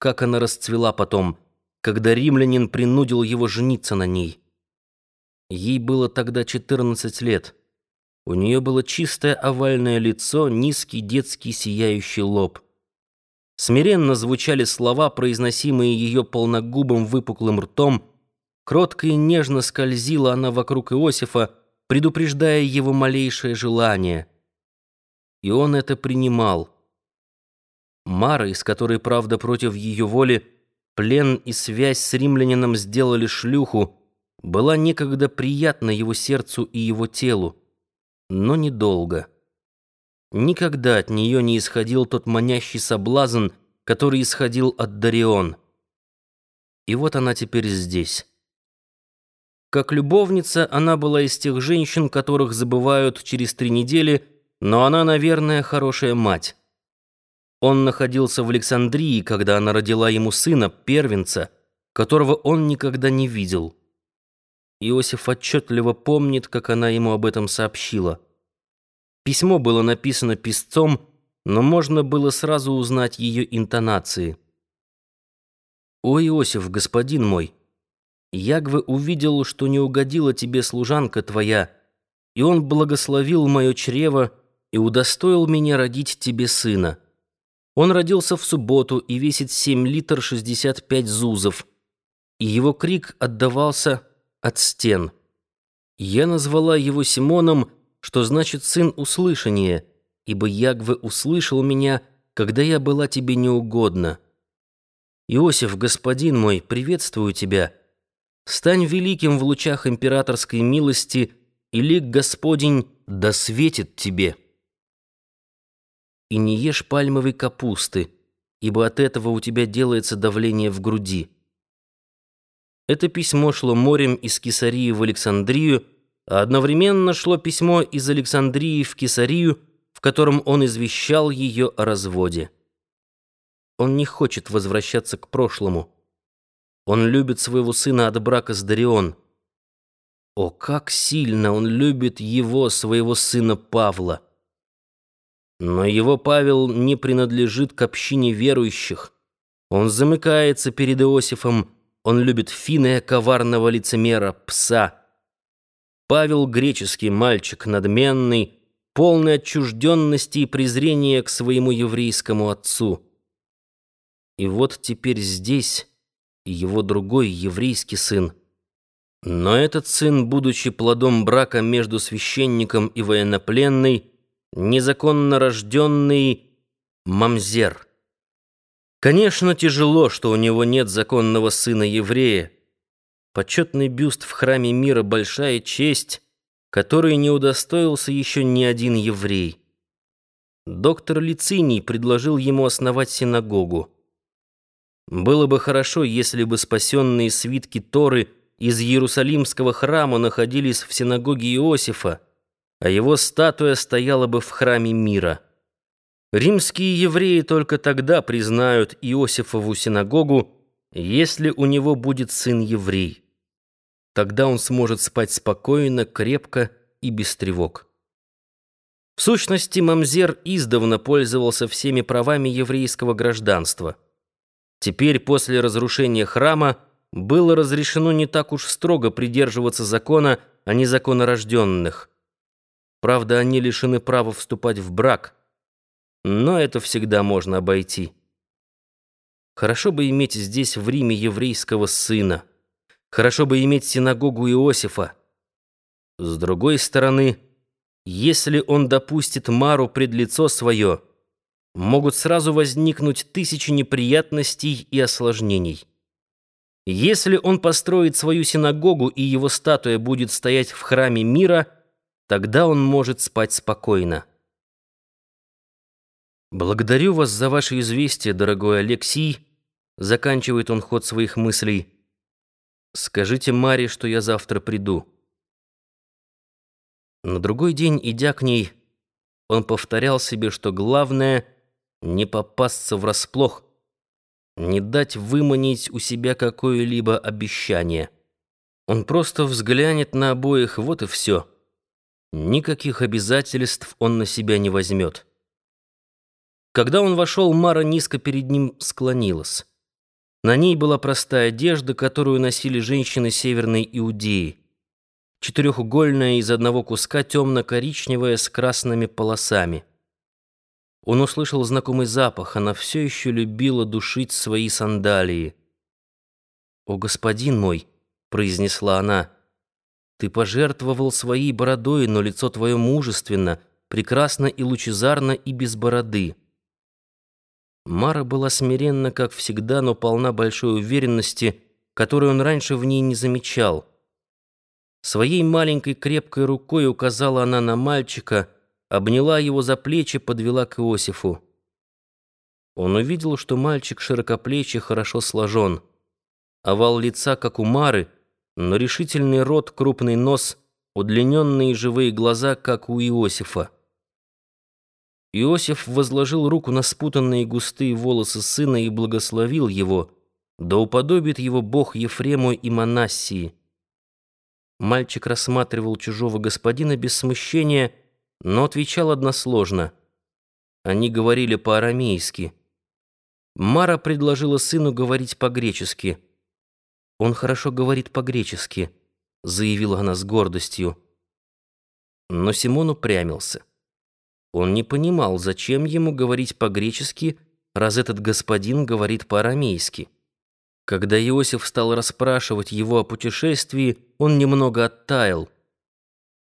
как она расцвела потом, когда римлянин принудил его жениться на ней. Ей было тогда 14 лет. У нее было чистое овальное лицо, низкий детский сияющий лоб. Смиренно звучали слова, произносимые ее полногубым выпуклым ртом. Кротко и нежно скользила она вокруг Иосифа, предупреждая его малейшее желание. И он это принимал. Мара, из которой, правда, против ее воли, плен и связь с римлянином сделали шлюху, была некогда приятна его сердцу и его телу, но недолго. Никогда от нее не исходил тот манящий соблазн, который исходил от Дарион. И вот она теперь здесь. Как любовница, она была из тех женщин, которых забывают через три недели, но она, наверное, хорошая мать. Он находился в Александрии, когда она родила ему сына, первенца, которого он никогда не видел. Иосиф отчетливо помнит, как она ему об этом сообщила. Письмо было написано писцом, но можно было сразу узнать ее интонации. «О, Иосиф, господин мой, Ягве увидел, что не угодила тебе служанка твоя, и он благословил мое чрево и удостоил меня родить тебе сына». Он родился в субботу и весит 7 литр 65 зузов, и его крик отдавался от стен. Я назвала его Симоном, что значит «сын услышания», ибо Ягве услышал меня, когда я была тебе неугодна. Иосиф, господин мой, приветствую тебя. Стань великим в лучах императорской милости, и лик Господень да светит тебе» и не ешь пальмовой капусты, ибо от этого у тебя делается давление в груди». Это письмо шло морем из Кесарии в Александрию, а одновременно шло письмо из Александрии в Кесарию, в котором он извещал ее о разводе. Он не хочет возвращаться к прошлому. Он любит своего сына от брака с Дарион. О, как сильно он любит его, своего сына Павла! Но его Павел не принадлежит к общине верующих. Он замыкается перед Иосифом, он любит финая коварного лицемера, пса. Павел греческий мальчик, надменный, полный отчужденности и презрения к своему еврейскому отцу. И вот теперь здесь его другой еврейский сын. Но этот сын, будучи плодом брака между священником и военнопленной, незаконно рожденный мамзер. Конечно, тяжело, что у него нет законного сына-еврея. Почетный бюст в храме мира — большая честь, которой не удостоился еще ни один еврей. Доктор Лициний предложил ему основать синагогу. Было бы хорошо, если бы спасенные свитки Торы из Иерусалимского храма находились в синагоге Иосифа, а его статуя стояла бы в храме мира. Римские евреи только тогда признают Иосифову синагогу, если у него будет сын-еврей. Тогда он сможет спать спокойно, крепко и без тревог. В сущности, Мамзер издавна пользовался всеми правами еврейского гражданства. Теперь, после разрушения храма, было разрешено не так уж строго придерживаться закона о незаконнорожденных. Правда, они лишены права вступать в брак, но это всегда можно обойти. Хорошо бы иметь здесь в Риме еврейского сына. Хорошо бы иметь синагогу Иосифа. С другой стороны, если он допустит Мару пред лицо свое, могут сразу возникнуть тысячи неприятностей и осложнений. Если он построит свою синагогу и его статуя будет стоять в храме мира – Тогда он может спать спокойно. «Благодарю вас за ваше известие, дорогой Алексей», — заканчивает он ход своих мыслей. «Скажите Маре, что я завтра приду». На другой день, идя к ней, он повторял себе, что главное — не попасться врасплох, не дать выманить у себя какое-либо обещание. Он просто взглянет на обоих, вот и все. Никаких обязательств он на себя не возьмет. Когда он вошел, Мара низко перед ним склонилась. На ней была простая одежда, которую носили женщины Северной Иудеи. Четырехугольная из одного куска темно-коричневая с красными полосами. Он услышал знакомый запах, она все еще любила душить свои сандалии. «О, господин мой!» — произнесла она. «Ты пожертвовал своей бородой, но лицо твое мужественно, прекрасно и лучезарно и без бороды». Мара была смиренна, как всегда, но полна большой уверенности, которую он раньше в ней не замечал. Своей маленькой крепкой рукой указала она на мальчика, обняла его за плечи, подвела к Иосифу. Он увидел, что мальчик широкоплечий, хорошо сложен. Овал лица, как у Мары, но решительный рот, крупный нос, удлиненные живые глаза, как у Иосифа. Иосиф возложил руку на спутанные густые волосы сына и благословил его, да уподобит его Бог Ефрему и Манассии. Мальчик рассматривал чужого господина без смущения, но отвечал односложно. Они говорили по-арамейски. Мара предложила сыну говорить по-гречески. «Он хорошо говорит по-гречески», — заявила она с гордостью. Но Симон упрямился. Он не понимал, зачем ему говорить по-гречески, раз этот господин говорит по-арамейски. Когда Иосиф стал расспрашивать его о путешествии, он немного оттаял —